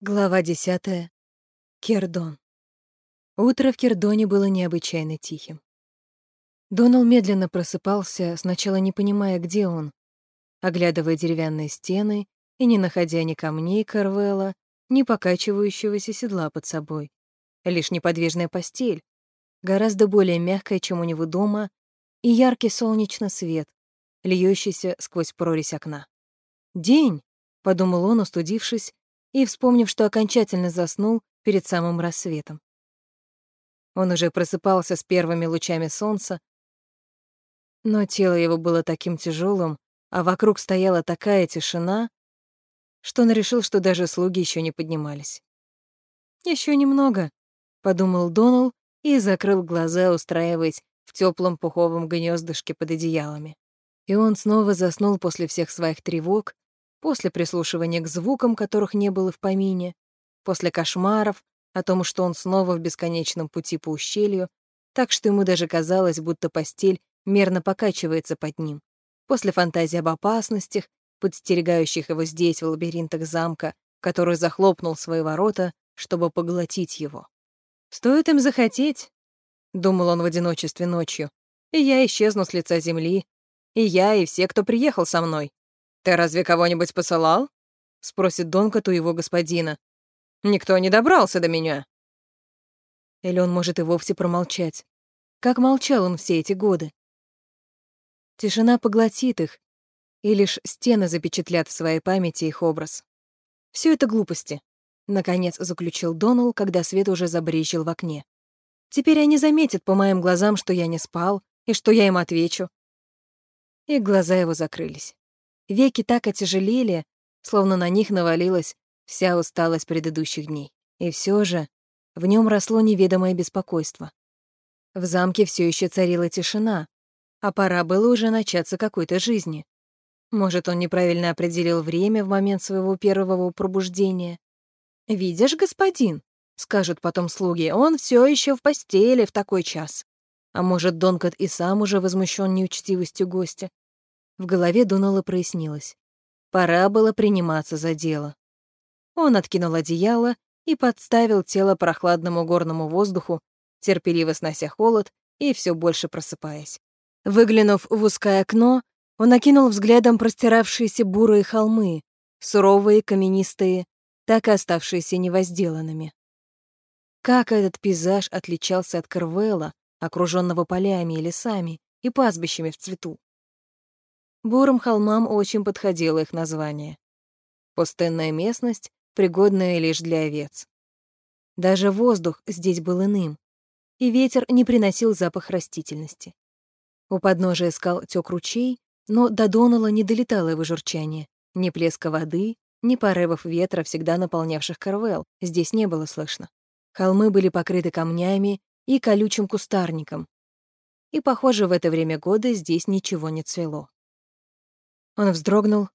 Глава десятая. Кердон. Утро в Кердоне было необычайно тихим. Донал медленно просыпался, сначала не понимая, где он, оглядывая деревянные стены и не находя ни камней Карвелла, ни покачивающегося седла под собой. Лишь неподвижная постель, гораздо более мягкая, чем у него дома, и яркий солнечный свет, льющийся сквозь прорезь окна. «День!» — подумал он, устудившись, и вспомнив, что окончательно заснул перед самым рассветом. Он уже просыпался с первыми лучами солнца, но тело его было таким тяжелым, а вокруг стояла такая тишина, что он решил, что даже слуги еще не поднимались. Еще немного», — подумал Донал и закрыл глаза, устраиваясь в теплом пуховом гнездышке под одеялами. И он снова заснул после всех своих тревог, после прислушивания к звукам, которых не было в помине, после кошмаров о том, что он снова в бесконечном пути по ущелью, так что ему даже казалось, будто постель мерно покачивается под ним, после фантазии об опасностях, подстерегающих его здесь, в лабиринтах замка, который захлопнул свои ворота, чтобы поглотить его. «Стоит им захотеть», — думал он в одиночестве ночью, «и я исчезну с лица земли, и я, и все, кто приехал со мной. «Ты разве кого-нибудь посылал?» — спросит Донкот у его господина. «Никто не добрался до меня». Или он может и вовсе промолчать. Как молчал он все эти годы? Тишина поглотит их, и лишь стены запечатлят в своей памяти их образ. Все это глупости, наконец заключил Донал, когда свет уже забрезжил в окне. Теперь они заметят по моим глазам, что я не спал, и что я им отвечу. И глаза его закрылись. Веки так отяжелели, словно на них навалилась вся усталость предыдущих дней. И все же в нем росло неведомое беспокойство. В замке все еще царила тишина, а пора было уже начаться какой-то жизни. Может, он неправильно определил время в момент своего первого пробуждения. «Видишь, господин?» — скажут потом слуги, «он все еще в постели в такой час». А может, Донкот и сам уже возмущен неучтивостью гостя. В голове Дунала прояснилось. Пора было приниматься за дело. Он откинул одеяло и подставил тело прохладному горному воздуху, терпеливо снося холод и все больше просыпаясь. Выглянув в узкое окно, он окинул взглядом простиравшиеся бурые холмы, суровые, каменистые, так и оставшиеся невозделанными. Как этот пейзаж отличался от Карвелла, окруженного полями и лесами и пастбищами в цвету. Бурым холмам очень подходило их название. Пустынная местность, пригодная лишь для овец. Даже воздух здесь был иным, и ветер не приносил запах растительности. У подножия скал тёк ручей, но до Донала не долетало его журчание. Ни плеска воды, ни порывов ветра, всегда наполнявших Карвел, здесь не было слышно. Холмы были покрыты камнями и колючим кустарником. И, похоже, в это время года здесь ничего не цвело. Он вздрогнул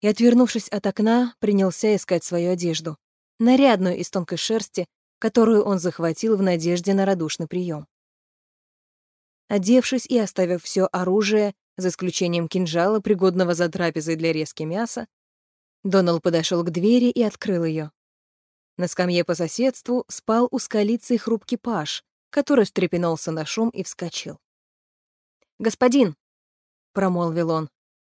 и, отвернувшись от окна, принялся искать свою одежду, нарядную из тонкой шерсти, которую он захватил в надежде на радушный прием. Одевшись и оставив все оружие, за исключением кинжала, пригодного за трапезой для резки мяса, Донал подошел к двери и открыл ее. На скамье по соседству спал у скалицы хрупкий паш, который встрепенулся на шум и вскочил. «Господин!» — промолвил он.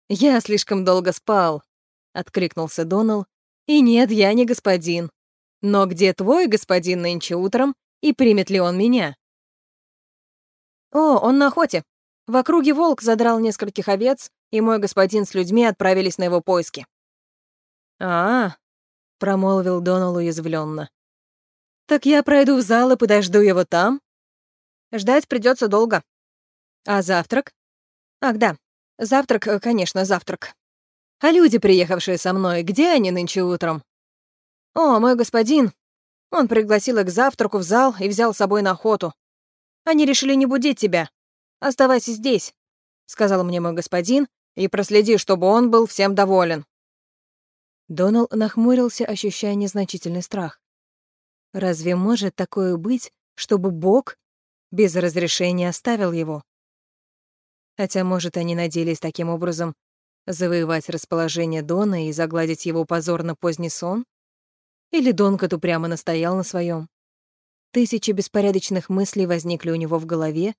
«Я слишком долго спал», — откликнулся Донал. «И нет, я не господин. Но где твой господин нынче утром, и примет ли он меня?» «О, он на охоте. В округе волк задрал нескольких овец, и мой господин с людьми отправились на его поиски». «А, -а — промолвил Донал уязвленно. «Так я пройду в зал и подожду его там?» «Ждать придется долго». «А завтрак?» «Ах, да, Завтрак, э, конечно, завтрак. А люди, приехавшие со мной, где они нынче утром? О, мой господин. Он пригласил их к завтраку в зал и взял с собой на охоту. Они решили не будить тебя. Оставайся здесь, сказал мне мой господин, и проследи, чтобы он был всем доволен. Донал нахмурился, ощущая незначительный страх. Разве может такое быть, чтобы Бог без разрешения оставил его? Хотя, может, они надеялись таким образом завоевать расположение Дона и загладить его позор на поздний сон? Или Донкот упрямо настоял на своем. Тысячи беспорядочных мыслей возникли у него в голове,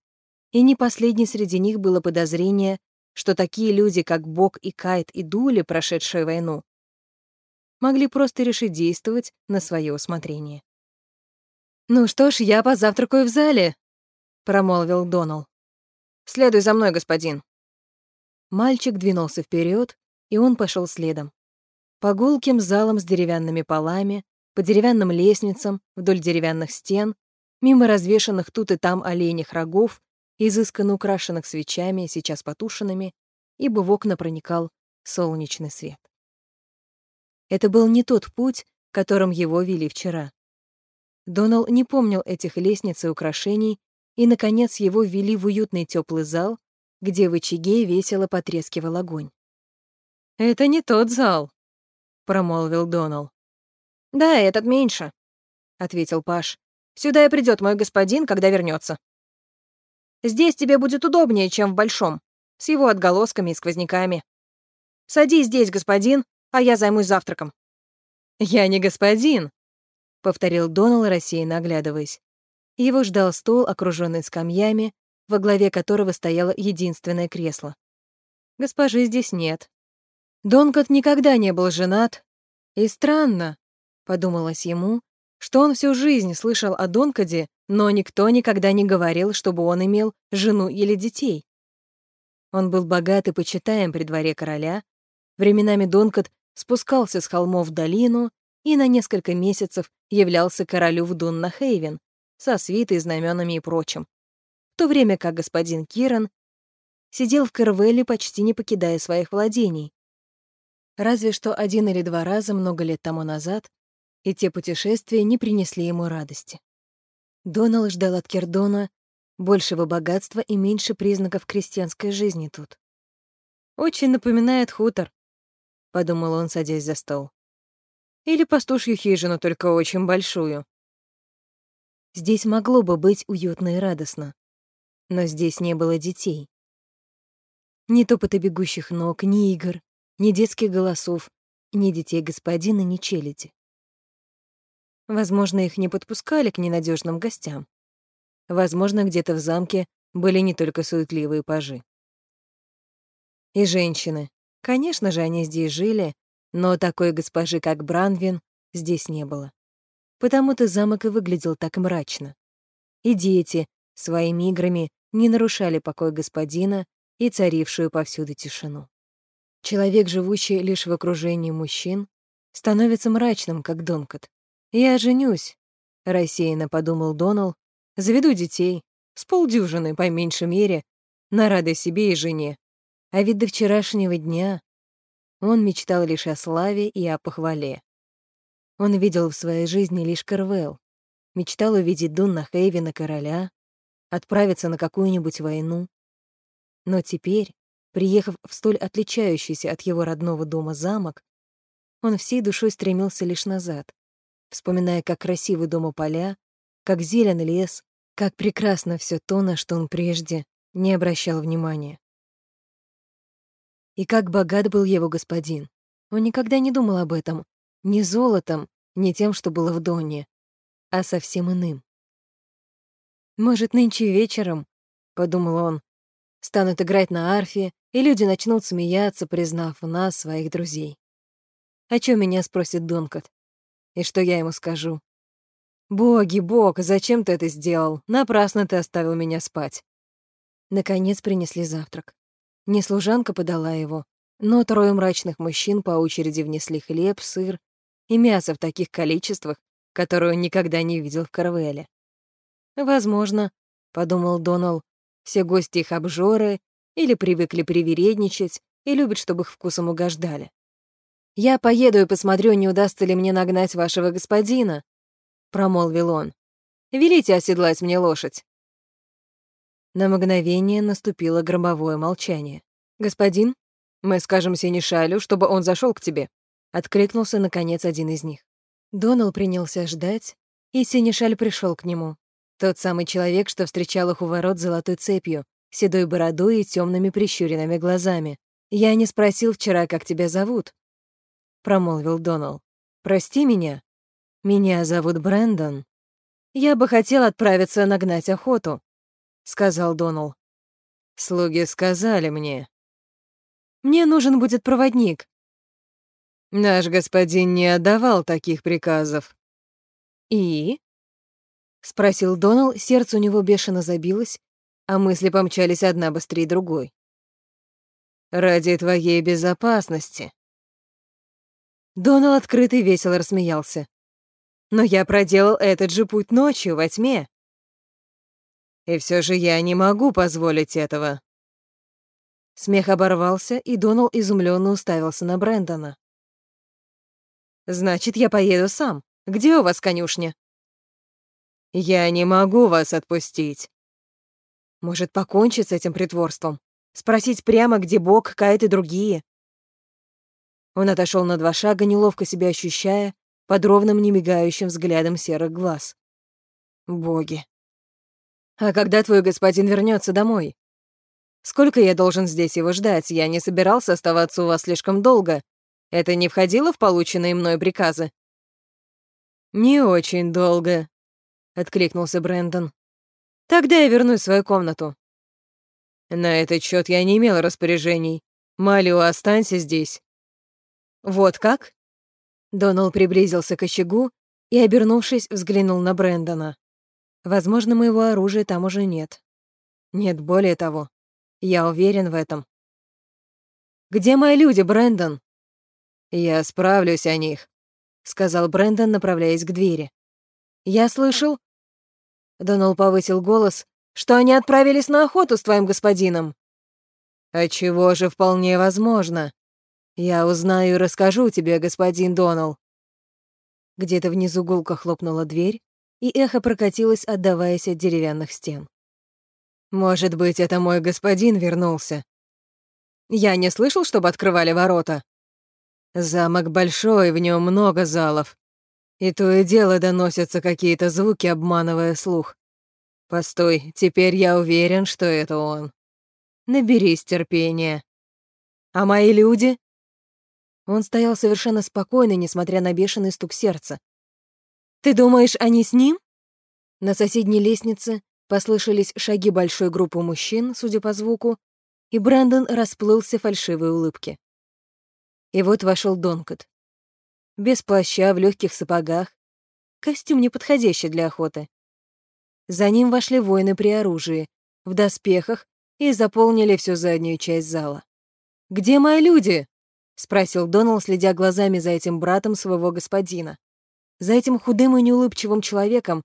и не последней среди них было подозрение, что такие люди, как Бог и Кайт и Дули, прошедшие войну, могли просто решить действовать на свое усмотрение. «Ну что ж, я позавтракаю в зале», — промолвил Донал. «Следуй за мной, господин». Мальчик двинулся вперед, и он пошел следом. По гулким залам с деревянными полами, по деревянным лестницам, вдоль деревянных стен, мимо развешанных тут и там оленях рогов, изысканно украшенных свечами, сейчас потушенными, ибо в окна проникал солнечный свет. Это был не тот путь, которым его вели вчера. Донал не помнил этих лестниц и украшений, и, наконец, его ввели в уютный теплый зал, где в очаге весело потрескивал огонь. «Это не тот зал», — промолвил Донал. «Да, этот меньше», — ответил Паш. «Сюда и придет мой господин, когда вернется. Здесь тебе будет удобнее, чем в большом, с его отголосками и сквозняками. Садись здесь, господин, а я займусь завтраком». «Я не господин», — повторил Донал, рассеянно оглядываясь. Его ждал стол, окруженный скамьями, во главе которого стояло единственное кресло. Госпожи здесь нет. Донкот никогда не был женат, и странно, подумалось ему, что он всю жизнь слышал о Донкоде, но никто никогда не говорил, чтобы он имел жену или детей. Он был богат и почитаем при дворе короля. Временами Донкот спускался с холмов в долину и на несколько месяцев являлся королю в Дунна-Хейвен со свитой, знаменами и прочим, в то время как господин Киран сидел в Кервелле, почти не покидая своих владений. Разве что один или два раза много лет тому назад, и те путешествия не принесли ему радости. Донал ждал от Кердона большего богатства и меньше признаков крестьянской жизни тут. «Очень напоминает хутор», — подумал он, садясь за стол. «Или пастушью хижину, только очень большую». Здесь могло бы быть уютно и радостно, но здесь не было детей. Ни топота бегущих ног, ни игр, ни детских голосов, ни детей господина, ни челяди. Возможно, их не подпускали к ненадежным гостям. Возможно, где-то в замке были не только суетливые пажи. И женщины. Конечно же, они здесь жили, но такой госпожи, как Бранвин, здесь не было. Потому-то замок и выглядел так мрачно. И дети своими играми не нарушали покой господина и царившую повсюду тишину. Человек, живущий лишь в окружении мужчин, становится мрачным, как Донкот. «Я женюсь», — рассеянно подумал Донал, «заведу детей, с полдюжины, по меньшей мере, на радость себе и жене. А ведь до вчерашнего дня он мечтал лишь о славе и о похвале. Он видел в своей жизни лишь Карвел, мечтал увидеть Дунна Хейвена короля, отправиться на какую-нибудь войну. Но теперь, приехав в столь отличающийся от его родного дома замок, он всей душой стремился лишь назад, вспоминая, как красивы дома поля, как зелен лес, как прекрасно все то, на что он прежде не обращал внимания. И как богат был его господин. Он никогда не думал об этом, ни золотом, ни тем, что было в Доне, а совсем иным. «Может, нынче вечером», — подумал он, — «станут играть на арфе, и люди начнут смеяться, признав в нас своих друзей. О чем меня спросит Донкот? И что я ему скажу? «Боги, Бог, зачем ты это сделал? Напрасно ты оставил меня спать». Наконец принесли завтрак. Не служанка подала его, но трое мрачных мужчин по очереди внесли хлеб, сыр и мясо в таких количествах, которые он никогда не видел в Карвеле. «Возможно», — подумал Донал, — «все гости их обжоры или привыкли привередничать и любят, чтобы их вкусом угождали. «Я поеду и посмотрю, не удастся ли мне нагнать вашего господина», — промолвил он. «Велите оседлать мне лошадь». На мгновение наступило гробовое молчание. «Господин, мы скажем Синишалю, чтобы он зашел к тебе», — откликнулся, наконец, один из них. Донал принялся ждать, и Синишаль пришел к нему. Тот самый человек, что встречал их у ворот золотой цепью, седой бородой и темными прищуренными глазами. «Я не спросил вчера, как тебя зовут», — промолвил Донал. «Прости меня». Меня зовут Брэндон. Я бы хотел отправиться нагнать охоту, сказал Донал. Слуги сказали мне. Мне нужен будет проводник. Наш господин не отдавал таких приказов. И? спросил Донал, сердце у него бешено забилось, а мысли помчались одна быстрее другой. Ради твоей безопасности. Донал открытый весело рассмеялся. Но я проделал этот же путь ночью, во тьме. И все же я не могу позволить этого. Смех оборвался, и Донал изумленно уставился на Брэндона. «Значит, я поеду сам. Где у вас конюшня?» «Я не могу вас отпустить». «Может, покончить с этим притворством? Спросить прямо, где Бог, Кайт и другие?» Он отошел на два шага, неловко себя ощущая, под ровным немигающим взглядом серых глаз. Боги. А когда твой господин вернется домой? Сколько я должен здесь его ждать? Я не собирался оставаться у вас слишком долго. Это не входило в полученные мной приказы? Не очень долго, откликнулся Брэндон. Тогда я вернусь в свою комнату. На этот счет я не имел распоряжений. Малио, останься здесь. Вот как? Донал приблизился к очагу и, обернувшись, взглянул на Брэндона. Возможно, моего оружия там уже нет. Нет, более того, я уверен в этом. «Где мои люди, Брэндон?» «Я справлюсь о них», — сказал Брэндон, направляясь к двери. «Я слышал...» Донал повысил голос, что они отправились на охоту с твоим господином. «А чего же вполне возможно. Я узнаю и расскажу тебе, господин Донал». Где-то внизу гулко хлопнула дверь, и эхо прокатилось, отдаваясь от деревянных стен. «Может быть, это мой господин вернулся?» «Я не слышал, чтобы открывали ворота». «Замок большой, в нем много залов. И то и дело доносятся какие-то звуки, обманывая слух. Постой, теперь я уверен, что это он. Наберись терпения. А мои люди?» Он стоял совершенно спокойно, несмотря на бешеный стук сердца. «Ты думаешь, они с ним?» На соседней лестнице послышались шаги большой группы мужчин, судя по звуку, и Брэндон расплылся фальшивой улыбке. И вот вошел Донкот. Без плаща, в легких сапогах. Костюм неподходящий для охоты. За ним вошли воины при оружии, в доспехах, и заполнили всю заднюю часть зала. «Где мои люди?» — спросил Донал, следя глазами за этим братом своего господина. За этим худым и неулыбчивым человеком,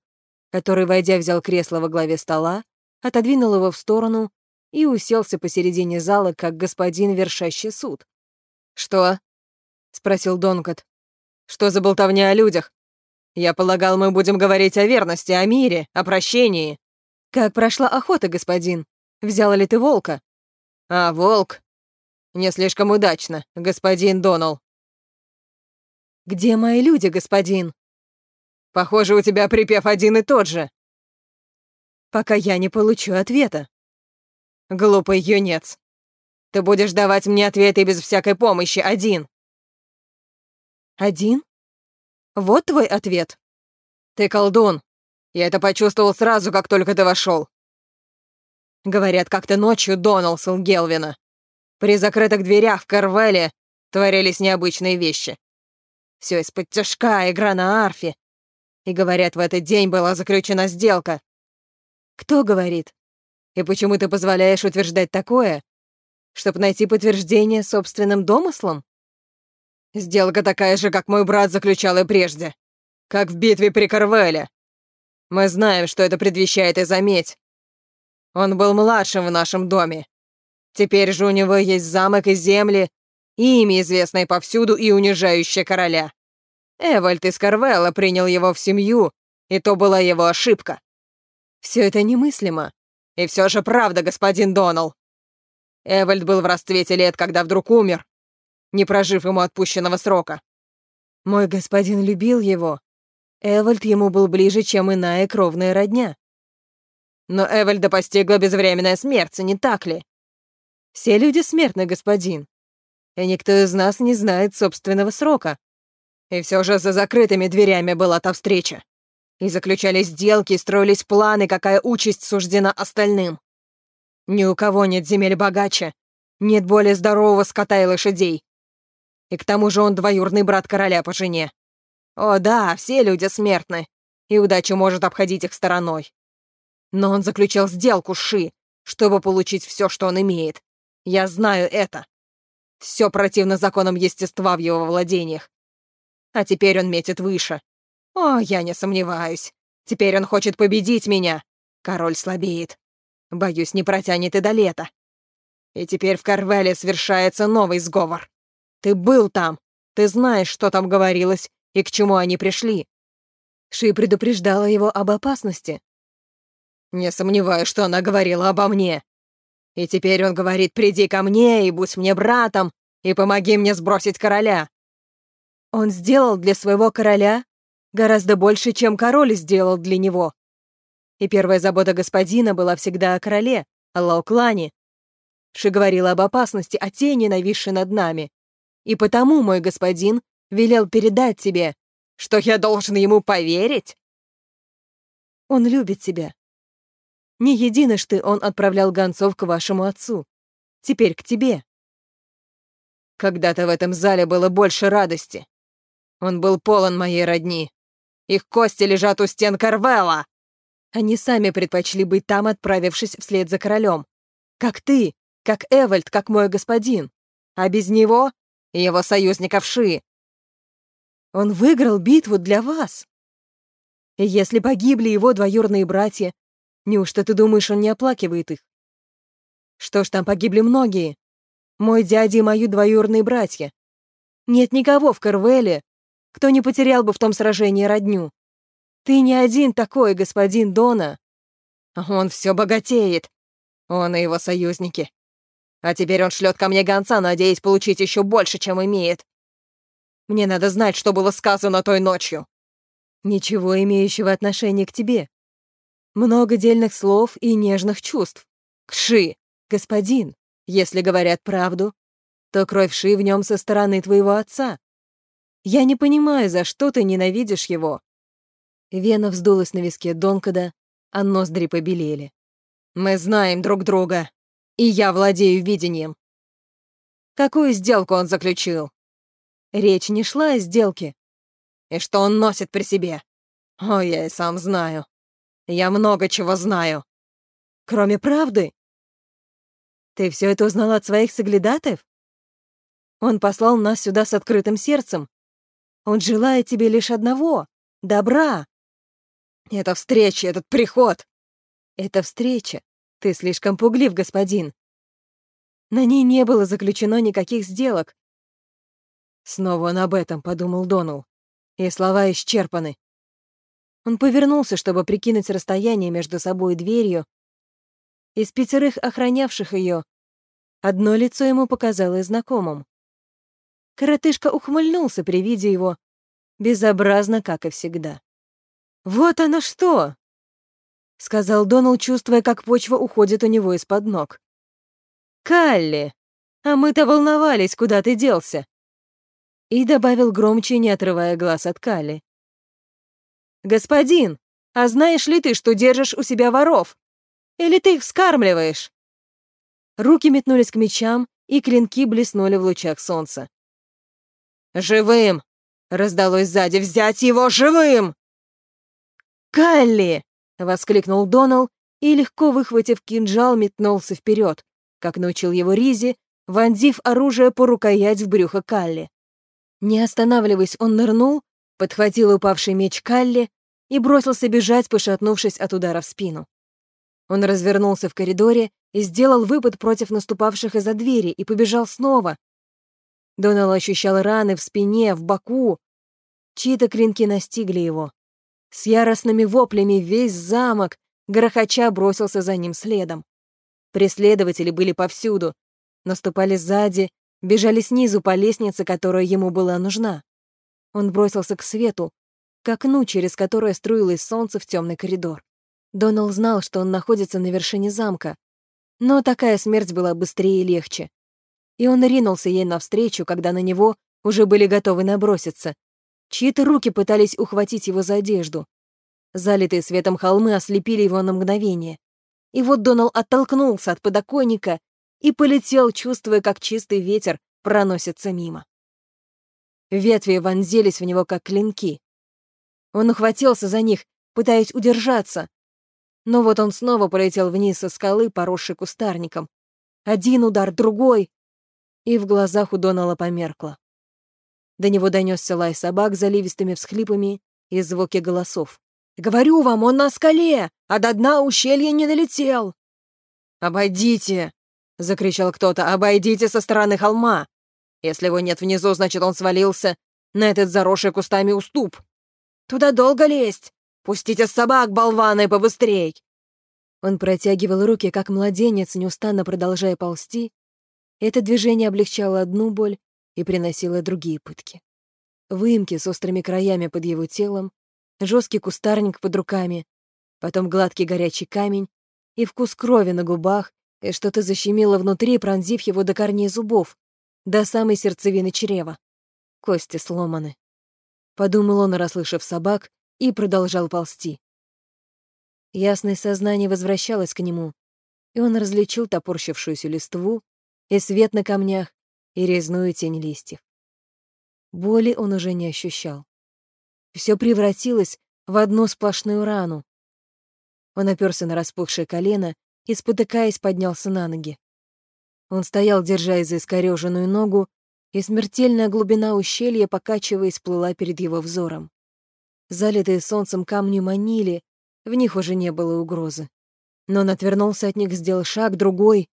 который, войдя, взял кресло во главе стола, отодвинул его в сторону и уселся посередине зала, как господин, вершащий суд. «Что?» — спросил Донкот. «Что за болтовня о людях? Я полагал, мы будем говорить о верности, о мире, о прощении. Как прошла охота, господин? Взял ли ты волка? А, волк? Не слишком удачно, господин Донал. Где мои люди, господин? Похоже, у тебя припев один и тот же. Пока я не получу ответа. Глупый юнец. Ты будешь давать мне ответы без всякой помощи, один. Один? Вот твой ответ. Ты колдун. Я это почувствовал сразу, как только ты вошел. Говорят, как-то ночью Доналсел Гелвина. При закрытых дверях в Карвеле творились необычные вещи. Все из-под тяжка, игра на арфе. И говорят, в этот день была заключена сделка. Кто говорит? И почему ты позволяешь утверждать такое? Чтобы найти подтверждение собственным домыслом? Сделка такая же, как мой брат заключал и прежде. Как в битве при Карвеле. Мы знаем, что это предвещает и заметь. Он был младшим в нашем доме. Теперь же у него есть замок и земли, и имя, известное повсюду и унижающее короля. Эвальд из Карвелла принял его в семью, и то была его ошибка. Все это немыслимо. И все же правда, господин Донал. Эвальд был в расцвете лет, когда вдруг умер, не прожив ему отпущенного срока. Мой господин любил его. Эвальд ему был ближе, чем иная кровная родня. Но Эвальда постигла безвременная смерть, не так ли? Все люди смертны, господин. И никто из нас не знает собственного срока. И все же за закрытыми дверями была та встреча. И заключались сделки, строились планы, какая участь суждена остальным. Ни у кого нет земель богаче, нет более здорового скота и лошадей. И к тому же он двоюродный брат короля по жене. О да, все люди смертны, и удача может обходить их стороной. Но он заключил сделку с Ши, чтобы получить все, что он имеет. Я знаю это. Все противно законам естества в его владениях. А теперь он метит выше. О, я не сомневаюсь. Теперь он хочет победить меня. Король слабеет. Боюсь, не протянет и до лета. И теперь в Карвеле совершается новый сговор. Ты был там. Ты знаешь, что там говорилось и к чему они пришли. Ши предупреждала его об опасности. Не сомневаюсь, что она говорила обо мне. И теперь он говорит, приди ко мне и будь мне братом, и помоги мне сбросить короля. Он сделал для своего короля гораздо больше, чем король сделал для него. И первая забота господина была всегда о короле, о Лауклане. Ши говорила об опасности, о тени, нависшей над нами. И потому, мой господин, велел передать тебе, что я должен ему поверить. Он любит тебя. Не единожды он отправлял гонцов к вашему отцу. Теперь к тебе. Когда-то в этом зале было больше радости. Он был полон моей родни. Их кости лежат у стен Карвелла. Они сами предпочли быть там, отправившись вслед за королем. Как ты, как Эвальд, как мой господин. А без него — его союзников Ши. Он выиграл битву для вас. И если погибли его двоюродные братья, Неужто ты думаешь, он не оплакивает их? Что ж, там погибли многие. Мой дядя и мои двоюродные братья. Нет никого в Карвеле, кто не потерял бы в том сражении родню. Ты не один такой, господин Дона. Он все богатеет. Он и его союзники. А теперь он шлет ко мне гонца, надеясь получить еще больше, чем имеет. Мне надо знать, что было сказано той ночью. Ничего имеющего отношения к тебе. Много дельных слов и нежных чувств. Кши, господин, если говорят правду, то кровь Ши в нем со стороны твоего отца. Я не понимаю, за что ты ненавидишь его». Вена вздулась на виске Донкада, а ноздри побелели. «Мы знаем друг друга, и я владею видением. Какую сделку он заключил?» Речь не шла о сделке. «И что он носит при себе?» «О, я и сам знаю. Я много чего знаю. Кроме правды. Ты все это узнал от своих соглядатаев? Он послал нас сюда с открытым сердцем. Он желает тебе лишь одного — добра. Это встреча, этот приход. Это встреча. Ты слишком пуглив, господин. На ней не было заключено никаких сделок. Снова он об этом подумал Донал. И слова исчерпаны. Он повернулся, чтобы прикинуть расстояние между собой и дверью. Из пятерых охранявших ее одно лицо ему показалось знакомым. Коротышка ухмыльнулся при виде его, безобразно, как и всегда. «Вот оно что!» — сказал Донал, чувствуя, как почва уходит у него из-под ног. «Калли, а мы-то волновались, куда ты делся!» И добавил громче, не отрывая глаз от Калли. «Господин, а знаешь ли ты, что держишь у себя воров? Или ты их вскармливаешь?» Руки метнулись к мечам, и клинки блеснули в лучах солнца. «Живым!» — раздалось сзади. «Взять его живым!» «Калли!» — воскликнул Донал и, легко выхватив кинжал, метнулся вперед, как научил его Ризи, вонзив оружие по рукоять в брюхо Калли. Не останавливаясь, он нырнул, подхватил упавший меч Калли и бросился бежать, пошатнувшись от удара в спину. Он развернулся в коридоре и сделал выпад против наступавших из-за двери и побежал снова. Донал ощущал раны в спине, в боку. Чьи-то клинки настигли его. С яростными воплями весь замок, грохоча, бросился за ним следом. Преследователи были повсюду, наступали сзади, бежали снизу по лестнице, которая ему была нужна. Он бросился к свету, к окну, через которое струилось солнце в темный коридор. Донал знал, что он находится на вершине замка, но такая смерть была быстрее и легче. И он ринулся ей навстречу, когда на него уже были готовы наброситься. Чьи-то руки пытались ухватить его за одежду. Залитые светом холмы ослепили его на мгновение. И вот Донал оттолкнулся от подоконника и полетел, чувствуя, как чистый ветер проносится мимо. Ветви вонзились в него, как клинки. Он ухватился за них, пытаясь удержаться. Но вот он снова полетел вниз со скалы, поросшей кустарником. Один удар, другой. И в глазах у Донала померкло. До него донесся лай собак заливистыми всхлипами и звуки голосов. «Говорю вам, он на скале, а до дна ущелья не долетел!» «Обойдите!» — закричал кто-то. «Обойдите со стороны холма! Если его нет внизу, значит, он свалился на этот заросший кустами уступ. Туда долго лезть! Пустите собак, болваны, побыстрей!» Он протягивал руки, как младенец, неустанно продолжая ползти. Это движение облегчало одну боль, и приносила другие пытки. Выемки с острыми краями под его телом, жесткий кустарник под руками, потом гладкий горячий камень и вкус крови на губах, и что-то защемило внутри, пронзив его до корней зубов, до самой сердцевины чрева. Кости сломаны. Подумал он, расслышав собак, и продолжал ползти. Ясное сознание возвращалось к нему, и он различил топорщившуюся листву и свет на камнях, и резную тень листьев. Боли он уже не ощущал. Все превратилось в одну сплошную рану. Он оперся на распухшее колено и, спотыкаясь, поднялся на ноги. Он стоял, держась за искорёженную ногу, и смертельная глубина ущелья, покачиваясь, плыла перед его взором. Залитые солнцем камни манили, в них уже не было угрозы. Но он отвернулся от них, сделал шаг, другой,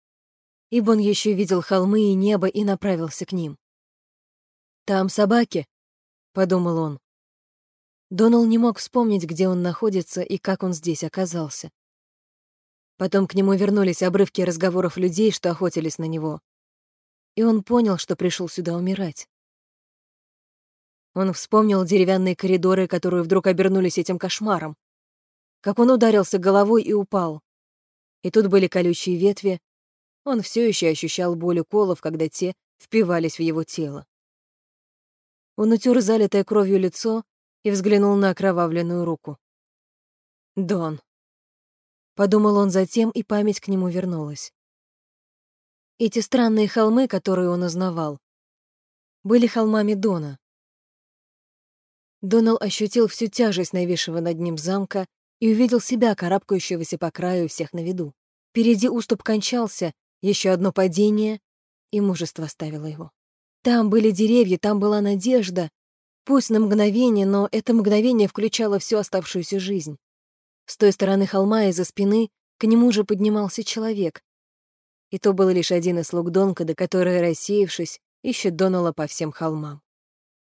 ибо он еще видел холмы и небо и направился к ним. «Там собаки», — подумал он. Донал не мог вспомнить, где он находится и как он здесь оказался. Потом к нему вернулись обрывки разговоров людей, что охотились на него. И он понял, что пришел сюда умирать. Он вспомнил деревянные коридоры, которые вдруг обернулись этим кошмаром. Как он ударился головой и упал. И тут были колючие ветви, он все еще ощущал боль уколов, когда те впивались в его тело. Он утер залитое кровью лицо и взглянул на окровавленную руку. «Дон». Подумал он затем, и память к нему вернулась. Эти странные холмы, которые он узнавал, были холмами Дона. Донал ощутил всю тяжесть нависшего над ним замка и увидел себя, карабкающегося по краю всех на виду. Впереди уступ кончался, еще одно падение, и мужество оставило его. Там были деревья, там была надежда. Пусть на мгновение, но это мгновение включало всю оставшуюся жизнь. С той стороны холма из-за спины к нему же поднимался человек. И то был лишь один из слуг Донкада, который, рассеявшись, ищет Донала по всем холмам.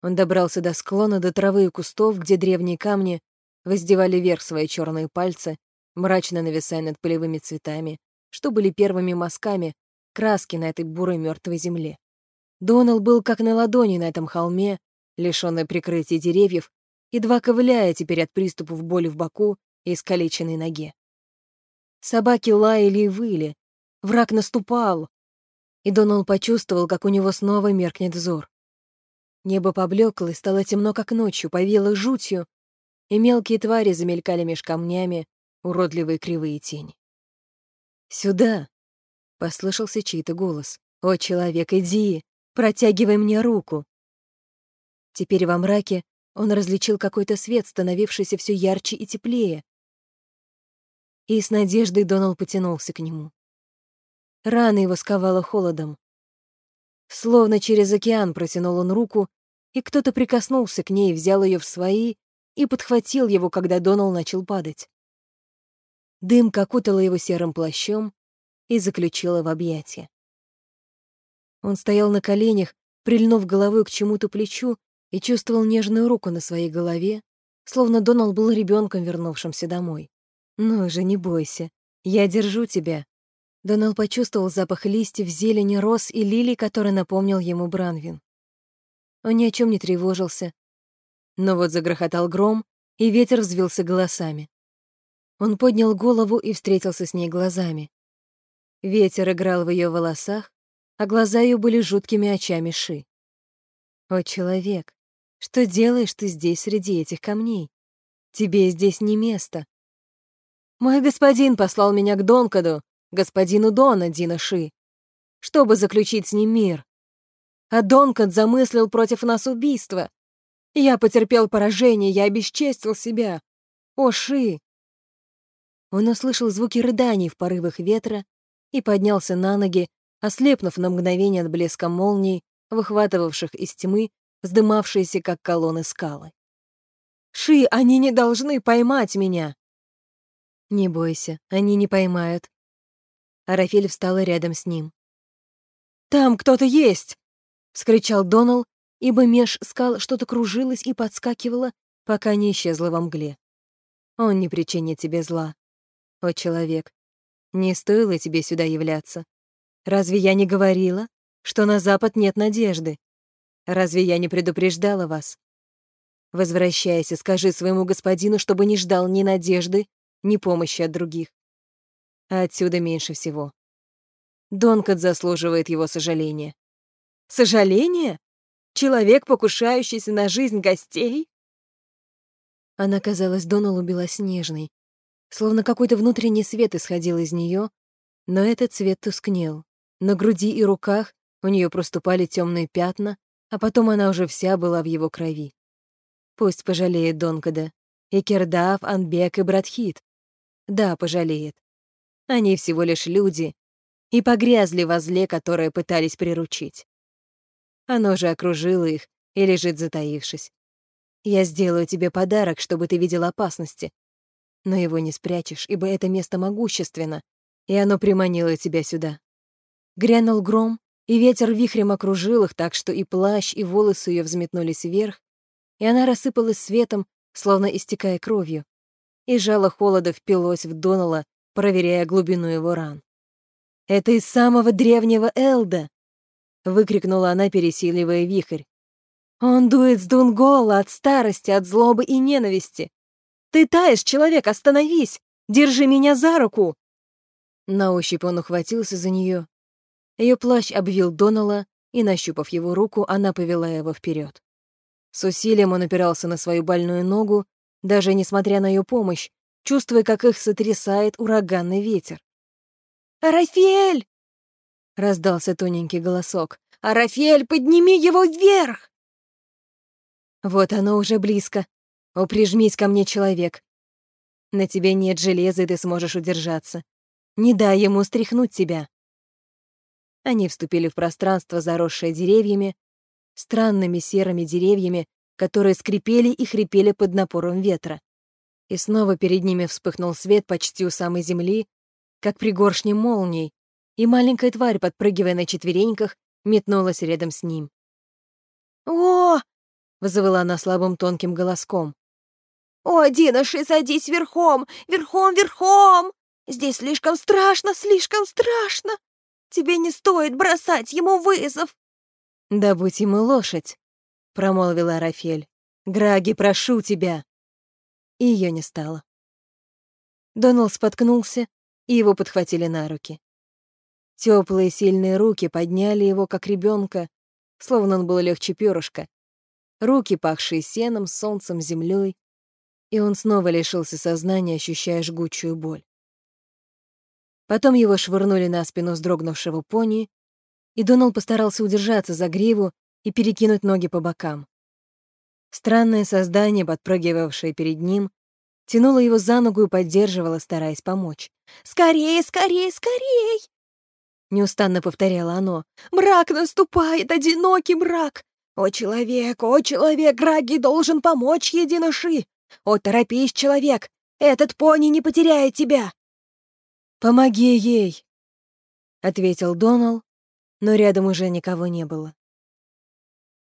Он добрался до склона, до травы и кустов, где древние камни воздевали вверх свои черные пальцы, мрачно нависая над полевыми цветами, что были первыми мазками краски на этой бурой мертвой земле. Донал был как на ладони на этом холме, лишённый прикрытия деревьев, едва ковыляя теперь от приступов боли в боку и искалеченной ноге. Собаки лаяли и выли, враг наступал, и Донал почувствовал, как у него снова меркнет взор. Небо поблекло и стало темно, как ночью, повело жутью, и мелкие твари замелькали меж камнями, уродливые кривые тени. «Сюда!» — послышался чей-то голос. «О, человек, иди! Протягивай мне руку!» Теперь во мраке он различил какой-то свет, становившийся все ярче и теплее. И с надеждой Донал потянулся к нему. Рана его сковала холодом. Словно через океан протянул он руку, и кто-то прикоснулся к ней, взял ее в свои и подхватил его, когда Донал начал падать. Дымка окутала его серым плащом и заключила в объятия. Он стоял на коленях, прильнув головой к чему-то плечу и чувствовал нежную руку на своей голове, словно Донал был ребенком, вернувшимся домой. «Ну же, не бойся, я держу тебя». Донал почувствовал запах листьев, зелени, роз и лилий, который напомнил ему Бранвин. Он ни о чем не тревожился. Но вот загрохотал гром, и ветер взвился голосами. Он поднял голову и встретился с ней глазами. Ветер играл в ее волосах, а глаза ее были жуткими очами Ши. «О, человек, Что делаешь ты здесь среди этих камней? Тебе здесь не место. Мой господин послал меня к Донкаду, господину Дона Дина Ши, чтобы заключить с ним мир. А Донкад замыслил против нас убийство. Я потерпел поражение, я обесчестил себя. О, Ши! Он услышал звуки рыданий в порывах ветра и поднялся на ноги, ослепнув на мгновение от блеска молний, выхватывавших из тьмы вздымавшиеся, как колонны скалы. «Ши, они не должны поймать меня!» «Не бойся, они не поймают». Арафель встала рядом с ним. «Там кто-то есть!» — вскричал Донал, ибо меж скал что-то кружилось и подскакивало, пока не исчезло во мгле. «Он не причинит тебе зла. О, человек, не стоило тебе сюда являться. Разве я не говорила, что на запад нет надежды? Разве я не предупреждала вас? Возвращайся, скажи своему господину, чтобы не ждал ни надежды, ни помощи от других. А отсюда меньше всего. Донкот заслуживает его сожаления. Сожаление? Человек, покушающийся на жизнь гостей? Она казалась Доналу белоснежной, словно какой-то внутренний свет исходил из нее, но этот цвет тускнел. На груди и руках у нее проступали темные пятна, а потом она уже вся была в его крови. Пусть пожалеет Донкада, и Кердав, Анбек и Братхит. Да, пожалеет. Они всего лишь люди и погрязли во зле, которое пытались приручить. Оно же окружило их и лежит затаившись. Я сделаю тебе подарок, чтобы ты видел опасности. Но его не спрячешь, ибо это место могущественно, и оно приманило тебя сюда. Грянул гром, и ветер вихрем окружил их так, что и плащ, и волосы ее взметнулись вверх, и она рассыпалась светом, словно истекая кровью, и жало холода впилось в Донала, проверяя глубину его ран. «Это из самого древнего Элда!» — выкрикнула она, пересиливая вихрь. «Он дует с Дунгола от старости, от злобы и ненависти! Ты таешь, человек, остановись! Держи меня за руку!» На ощупь он ухватился за нее ее плащ обвил Донала, и, нащупав его руку, она повела его вперед. С усилием он опирался на свою больную ногу, даже несмотря на ее помощь, чувствуя, как их сотрясает ураганный ветер. «Арафель!» — раздался тоненький голосок. «Арафель, подними его вверх!» «Вот оно уже близко. О, прижмись ко мне, человек. На тебе нет железа, и ты сможешь удержаться. Не дай ему стряхнуть тебя». Они вступили в пространство, заросшее деревьями, странными серыми деревьями, которые скрипели и хрипели под напором ветра. И снова перед ними вспыхнул свет почти у самой земли, как пригоршни молний, и маленькая тварь, подпрыгивая на четвереньках, метнулась рядом с ним. «О!» — вызывала она слабым тонким голоском. «О, Диноши, садись верхом! Верхом, верхом! Здесь слишком страшно, слишком страшно!» Тебе не стоит бросать ему вызов!» «Да будь ему лошадь!» — промолвила Рафель. «Граги, прошу тебя!» И ее не стало. Донал споткнулся, и его подхватили на руки. Теплые сильные руки подняли его, как ребенка, словно он был легче перышка. Руки, пахшие сеном, солнцем, землей, и он снова лишился сознания, ощущая жгучую боль. Потом его швырнули на спину вздрогнувшего пони, и Донал постарался удержаться за гриву и перекинуть ноги по бокам. Странное создание, подпрыгивавшее перед ним, тянуло его за ногу и поддерживало, стараясь помочь. «Скорее, скорее, скорей!» Неустанно повторяло оно. «Мрак наступает, одинокий мрак! О, человек, о, человек, Раги должен помочь единоши! О, торопись, человек! Этот пони не потеряет тебя!» «Помоги ей!» — ответил Донал, но рядом уже никого не было.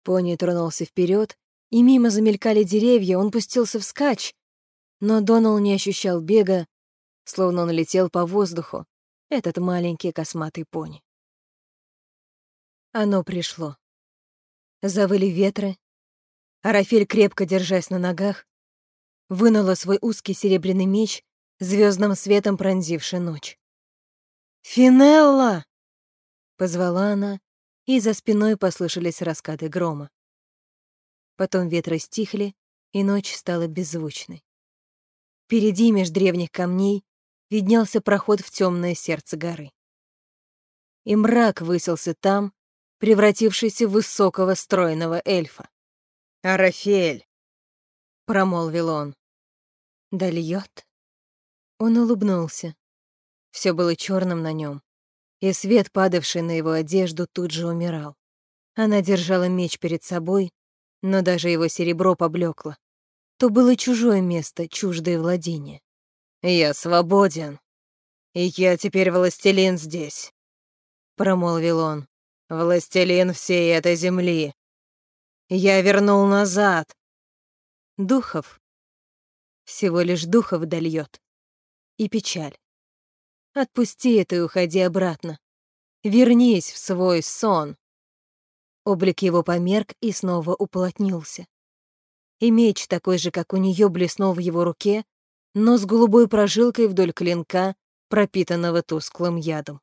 Пони тронулся вперед, и мимо замелькали деревья, он пустился вскачь, но Донал не ощущал бега, словно он летел по воздуху, этот маленький косматый пони. Оно пришло. Завыли ветры, Арафель, крепко держась на ногах, вынула свой узкий серебряный меч звездным светом пронзивший ночь. «Финелла!» — позвала она, и за спиной послышались раскаты грома. Потом ветры стихли, и ночь стала беззвучной. Впереди, меж древних камней, виднелся проход в темное сердце горы. И мрак высился там, превратившийся в высокого стройного эльфа. «Арафель!» — промолвил он. «Да льет?» Он улыбнулся. Все было черным на нем, и свет, падавший на его одежду, тут же умирал. Она держала меч перед собой, но даже его серебро поблекло. То было чужое место, чуждое владение. «Я свободен, и я теперь властелин здесь», — промолвил он. «Властелин всей этой земли. Я вернул назад». Духов. Всего лишь духов дольет. И печаль. Отпусти это и уходи обратно. Вернись в свой сон. Облик его померк и снова уплотнился. И меч, такой же, как у нее, блеснул в его руке, но с голубой прожилкой вдоль клинка, пропитанного тусклым ядом.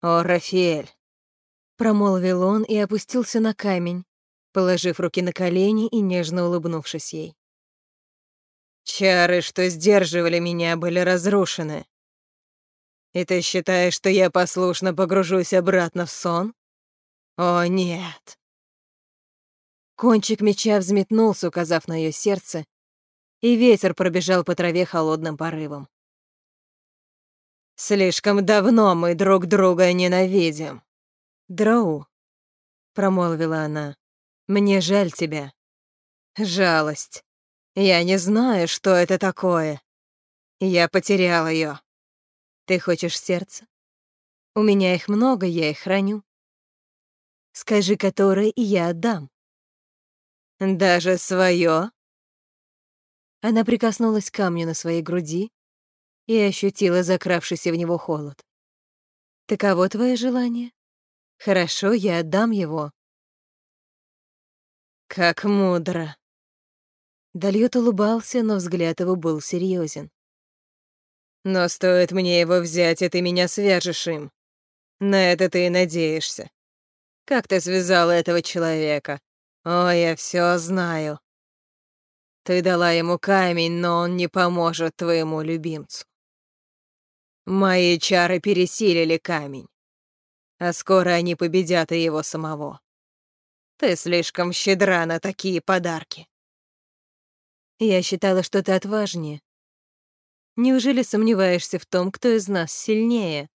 «О, Рафаэль!» — промолвил он и опустился на камень, положив руки на колени и нежно улыбнувшись ей. «Чары, что сдерживали меня, были разрушены. И ты считаешь, что я послушно погружусь обратно в сон?» «О, нет!» Кончик меча взметнулся, указав на ее сердце, и ветер пробежал по траве холодным порывом. «Слишком давно мы друг друга ненавидим». «Дроу», — промолвила она, — «мне жаль тебя». «Жалость. Я не знаю, что это такое. Я потерял ее. Ты хочешь сердце? У меня их много, я их храню. Скажи, которое, и я отдам. Даже свое? Она прикоснулась к камню на своей груди и ощутила закравшийся в него холод. Таково твое желание? Хорошо, я отдам его. Как мудро. Дальёт улыбался, но взгляд его был серьезен. Но стоит мне его взять, и ты меня свяжешь им. На это ты и надеешься. Как ты связала этого человека? О, я все знаю. Ты дала ему камень, но он не поможет твоему любимцу. Мои чары пересилили камень, а скоро они победят и его самого. Ты слишком щедра на такие подарки. Я считала, что ты отважнее. Неужели сомневаешься в том, кто из нас сильнее?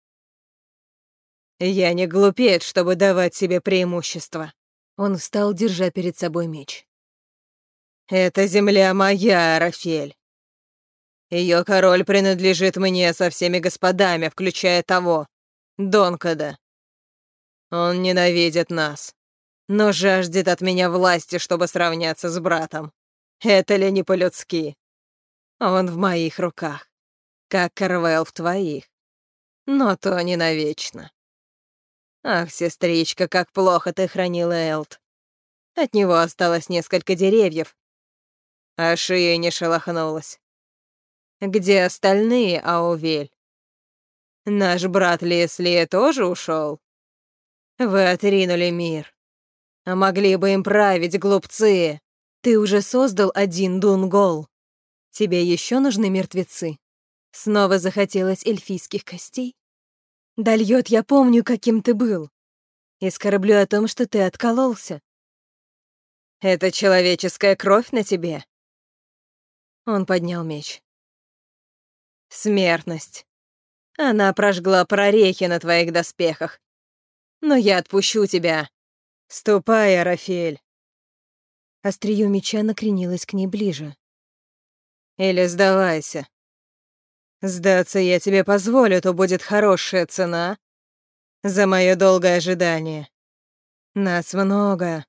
Я не глупец, чтобы давать себе преимущество. Он встал, держа перед собой меч. «Это земля моя, Рафель. Ее король принадлежит мне со всеми господами, включая того, Донкада. Он ненавидит нас, но жаждет от меня власти, чтобы сравняться с братом. Это ли не по-людски? Он в моих руках, как Карвел в твоих. Но то не навечно. Ах, сестричка, как плохо ты хранила Элт. От него осталось несколько деревьев, а шея не шелохнулась. Где остальные, Аувель? Наш брат Лесли тоже ушел. Вы отринули мир. А могли бы им править, глупцы. Ты уже создал один Дунгол. Тебе еще нужны мертвецы? Снова захотелось эльфийских костей? Да льет, я помню, каким ты был. И скорблю о том, что ты откололся. Это человеческая кровь на тебе? Он поднял меч. Смертность. Она прожгла прорехи на твоих доспехах. Но я отпущу тебя. Ступай, Арафель. Остриё меча накренилось к ней ближе. Или сдавайся. Сдаться я тебе позволю, то будет хорошая цена за мое долгое ожидание. Нас много.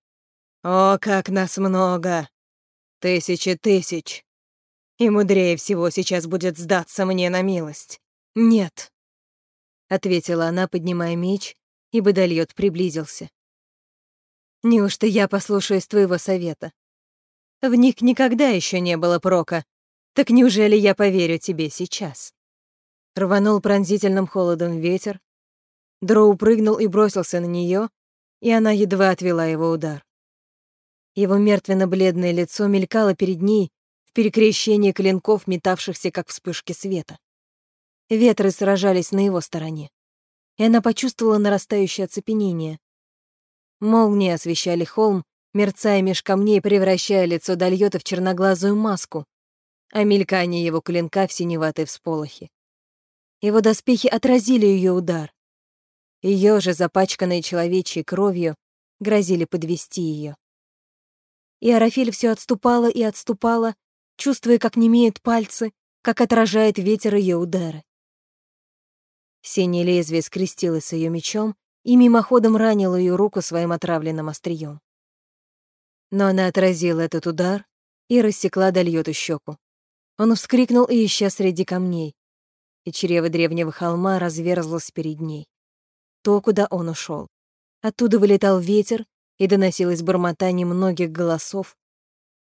О, как нас много. Тысячи тысяч. И мудрее всего сейчас будет сдаться мне на милость. Нет, — ответила она, поднимая меч, и Бадальот приблизился. Неужто я послушаюсь твоего совета? В них никогда еще не было прока, так неужели я поверю тебе сейчас? Рванул пронзительным холодом ветер. Дроу прыгнул и бросился на нее, и она едва отвела его удар. Его мертвенно-бледное лицо мелькало перед ней в перекрещении клинков, метавшихся, как вспышки света. Ветры сражались на его стороне, и она почувствовала нарастающее оцепенение. Молнии освещали холм, мерцая меж камней, превращая лицо Дальёта в черноглазую маску, а мелькание его клинка в синеватой всполохи. Его доспехи отразили ее удар. Ее же, запачканные человечьей кровью, грозили подвести ее. И Арафель все отступала и отступала, чувствуя, как немеют пальцы, как отражает ветер ее удары. Синее лезвие скрестилось с ее мечом и мимоходом ранило ее руку своим отравленным острием. Но она отразила этот удар и рассекла Дальёту щеку. Он вскрикнул и исчез среди камней, и чрево древнего холма разверзлось перед ней. То, куда он ушел. Оттуда вылетал ветер, и доносилось бормотание многих голосов,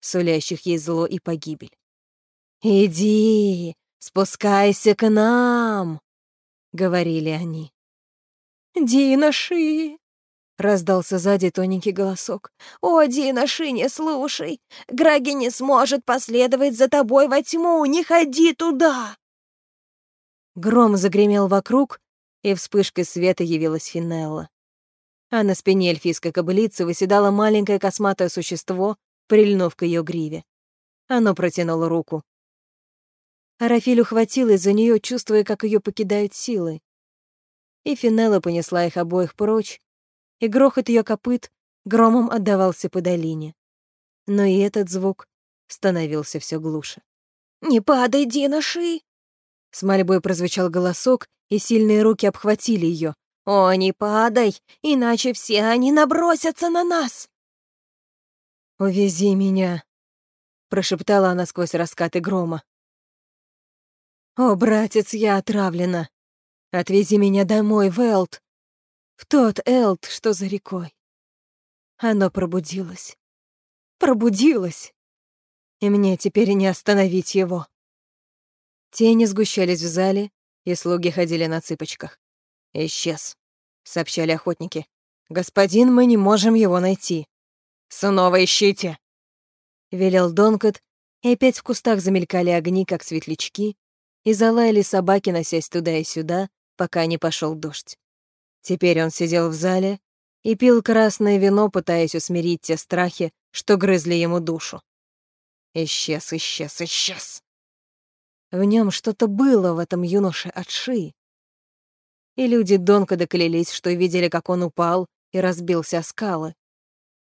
сулящих ей зло и погибель. «Иди, спускайся к нам!» — говорили они. «Диноши!» — раздался сзади тоненький голосок. «О, Диноши, не слушай! Граги не сможет последовать за тобой во тьму! Не ходи туда!» Гром загремел вокруг, и вспышкой света явилась Финелла. А на спине эльфийской кобылицы выседало маленькое косматое существо, прильнув к ее гриве. Оно протянуло руку. Арафиль ухватилась за нее, чувствуя, как ее покидают силы. И Финелла понесла их обоих прочь, и грохот ее копыт громом отдавался по долине. Но и этот звук становился все глуше. «Не падай, Диноши!» С мольбой прозвучал голосок, и сильные руки обхватили ее. «О, не падай, иначе все они набросятся на нас!» «Увези меня», — прошептала она сквозь раскаты грома. «О, братец, я отравлена. Отвези меня домой, в Элт. В тот Элт, что за рекой». Оно пробудилось. Пробудилось. И мне теперь не остановить его. Тени сгущались в зале, и слуги ходили на цыпочках. «Исчез», — сообщали охотники. «Господин, мы не можем его найти». «Снова ищите!» — велел Донкот, и опять в кустах замелькали огни, как светлячки, и залаяли собаки, носясь туда и сюда, пока не пошел дождь. Теперь он сидел в зале и пил красное вино, пытаясь усмирить те страхи, что грызли ему душу. Исчез, исчез, исчез. В нем что-то было в этом юноше от Ши. И люди Донка доклялись, что видели, как он упал и разбился о скалы.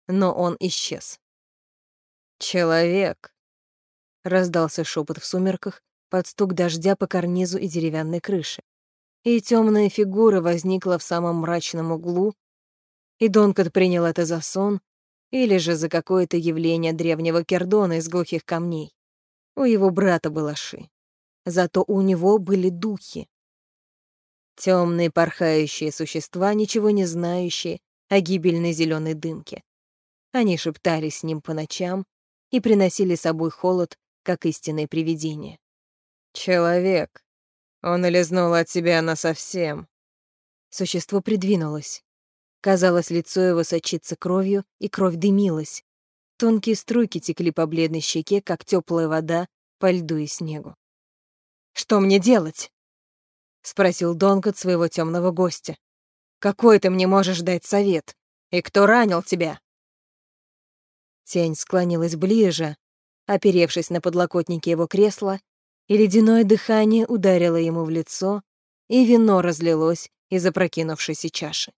Но он исчез. «Человек», — раздался шепот в сумерках, под стук дождя по карнизу и деревянной крыше. И темная фигура возникла в самом мрачном углу, и Донкот принял это за сон или же за какое-то явление древнего Кердона из глухих камней. У его брата была Ши. Зато у него были духи. Темные порхающие существа, ничего не знающие о гибельной зеленой дымке. Они шептались с ним по ночам и приносили с собой холод, как истинное привидение. «Человек, он лизнул от тебя насовсем». Существо придвинулось. Казалось, лицо его сочится кровью, и кровь дымилась. Тонкие струйки текли по бледной щеке, как теплая вода по льду и снегу. «Что мне делать?» — спросил Донгот своего темного гостя. «Какой ты мне можешь дать совет? И кто ранил тебя?» Тень склонилась ближе, оперевшись на подлокотники его кресла, и ледяное дыхание ударило ему в лицо, и вино разлилось из опрокинувшейся чаши.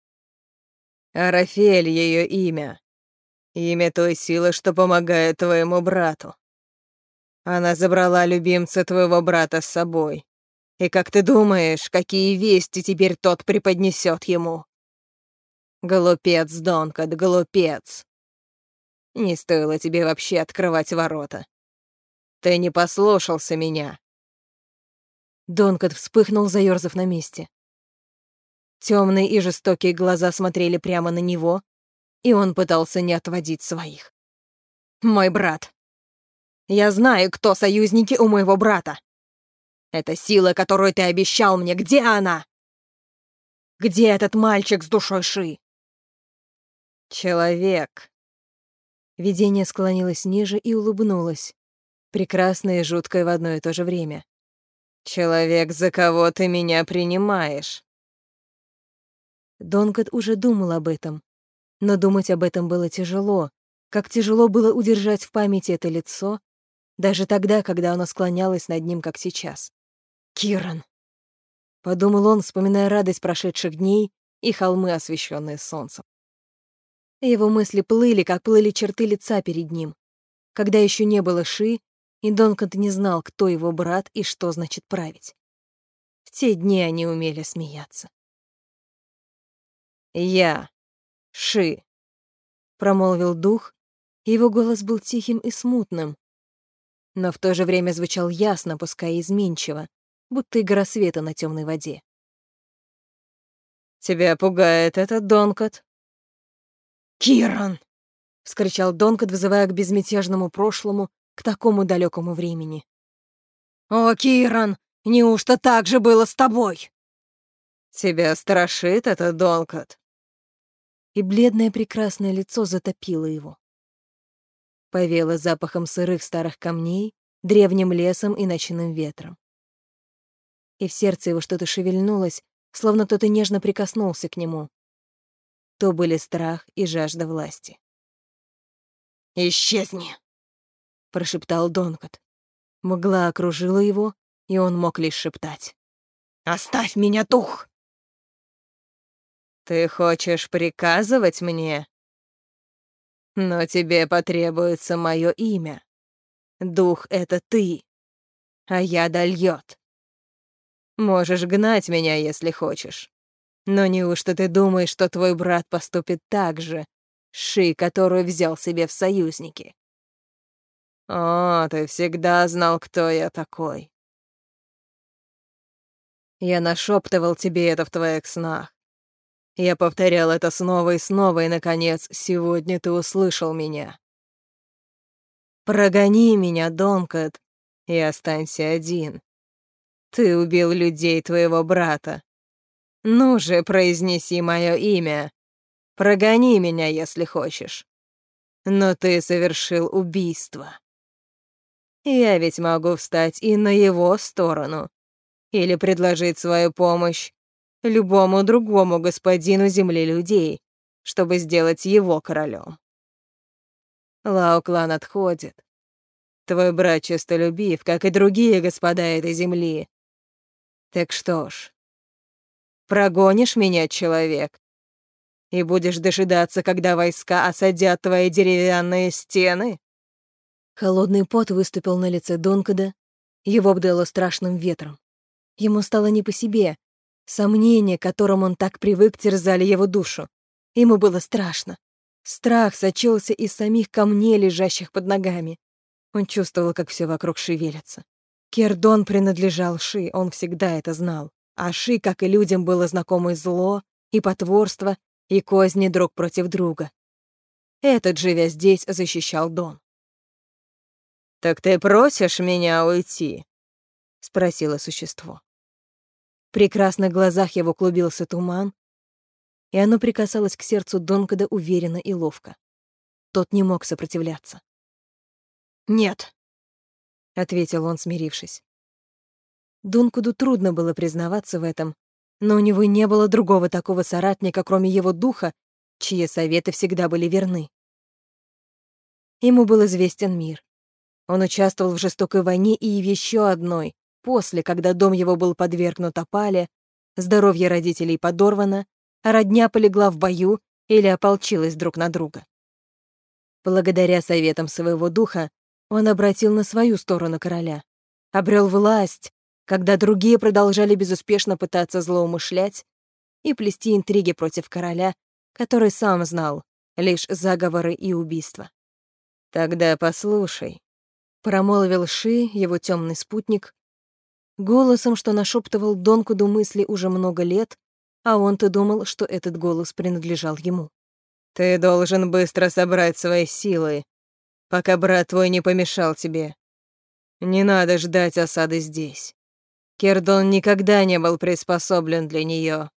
«Арафель — ее имя. Имя той силы, что помогает твоему брату. Она забрала любимца твоего брата с собой. И как ты думаешь, какие вести теперь тот преподнесет ему? Глупец, Донкот, глупец. Не стоило тебе вообще открывать ворота. Ты не послушался меня. Донкот вспыхнул, заёрзав на месте. Темные и жестокие глаза смотрели прямо на него, и он пытался не отводить своих. «Мой брат. Я знаю, кто союзники у моего брата. Это сила, которую ты обещал мне. Где она? Где этот мальчик с душой Ши?» «Человек», Видение склонилось ниже и улыбнулось. Прекрасное и жуткое в одно и то же время. «Человек, за кого ты меня принимаешь?» Донкот уже думал об этом. Но думать об этом было тяжело. Как тяжело было удержать в памяти это лицо, даже тогда, когда оно склонялось над ним, как сейчас. «Киран!» — подумал он, вспоминая радость прошедших дней и холмы, освещенные солнцем. Его мысли плыли, как плыли черты лица перед ним. Когда еще не было Ши, и Донкот не знал, кто его брат и что значит править. В те дни они умели смеяться. «Я, Ши», — промолвил дух, его голос был тихим и смутным, но в то же время звучал ясно, пускай изменчиво, будто игра света на темной воде. «Тебя пугает этот Донкот?» «Киран!» — вскричал Донкот, вызывая к безмятежному прошлому, к такому далекому времени. «О, Киран, неужто так же было с тобой?» «Тебя страшит этот Донкот?» и бледное прекрасное лицо затопило его. Повело запахом сырых старых камней, древним лесом и ночным ветром. И в сердце его что-то шевельнулось, словно кто-то нежно прикоснулся к нему. То были страх и жажда власти. «Исчезни!» — прошептал Донкот. Мгла окружила его, и он мог лишь шептать. «Оставь меня, дух!» Ты хочешь приказывать мне? Но тебе потребуется мое имя. Дух — это ты, а я дольёт. Можешь гнать меня, если хочешь. Но неужто ты думаешь, что твой брат поступит так же, Ши, которую взял себе в союзники? О, ты всегда знал, кто я такой. Я нашептывал тебе это в твоих снах. Я повторял это снова и снова, и, наконец, сегодня ты услышал меня. Прогони меня, Донкот, и останься один. Ты убил людей твоего брата. Ну же, произнеси мое имя. Прогони меня, если хочешь. Но ты совершил убийство. Я ведь могу встать и на его сторону. Или предложить свою помощь любому другому господину земли людей, чтобы сделать его королем. Лауклан отходит. Твой брат честолюбив, как и другие господа этой земли. Так что ж, прогонишь меня, человек, и будешь дожидаться, когда войска осадят твои деревянные стены? Холодный пот выступил на лице Донкада, его обдало страшным ветром. Ему стало не по себе, Сомнения, к которым он так привык, терзали его душу. Ему было страшно. Страх сочился из самих камней, лежащих под ногами. Он чувствовал, как все вокруг шевелится. Кердон принадлежал Ши, он всегда это знал. А Ши, как и людям, было знакомо и зло, и потворство, и козни друг против друга. Этот, живя здесь, защищал Дон. «Так ты просишь меня уйти?» — спросило существо. В прекрасных глазах его клубился туман, и оно прикасалось к сердцу Донкада уверенно и ловко. Тот не мог сопротивляться. «Нет», — ответил он, смирившись. Донкуду трудно было признаваться в этом, но у него не было другого такого соратника, кроме его духа, чьи советы всегда были верны. Ему был известен мир. Он участвовал в жестокой войне и в еще одной, после, когда дом его был подвергнут опале, здоровье родителей подорвано, а родня полегла в бою или ополчилась друг на друга. Благодаря советам своего духа он обратил на свою сторону короля, обрел власть, когда другие продолжали безуспешно пытаться злоумышлять и плести интриги против короля, который сам знал лишь заговоры и убийства. «Тогда послушай», — промолвил Ши, его темный спутник, голосом, что нашептывал Донкуду мысли уже много лет, а он-то думал, что этот голос принадлежал ему. «Ты должен быстро собрать свои силы, пока брат твой не помешал тебе. Не надо ждать осады здесь. Кердон никогда не был приспособлен для нее.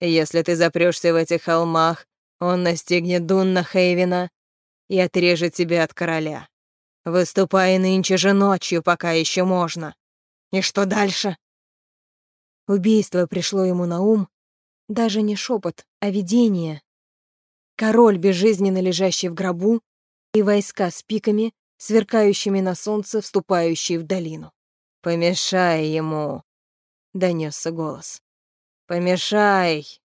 Если ты запрешься в этих холмах, он настигнет Дунна Хейвена, и отрежет тебя от короля. Выступай нынче же ночью, пока еще можно. И что дальше? Убийство пришло ему на ум, даже не шепот, а видение. Король, безжизненно лежащий в гробу, и войска с пиками, сверкающими на солнце, вступающие в долину. «Помешай ему», — донесся голос. «Помешай,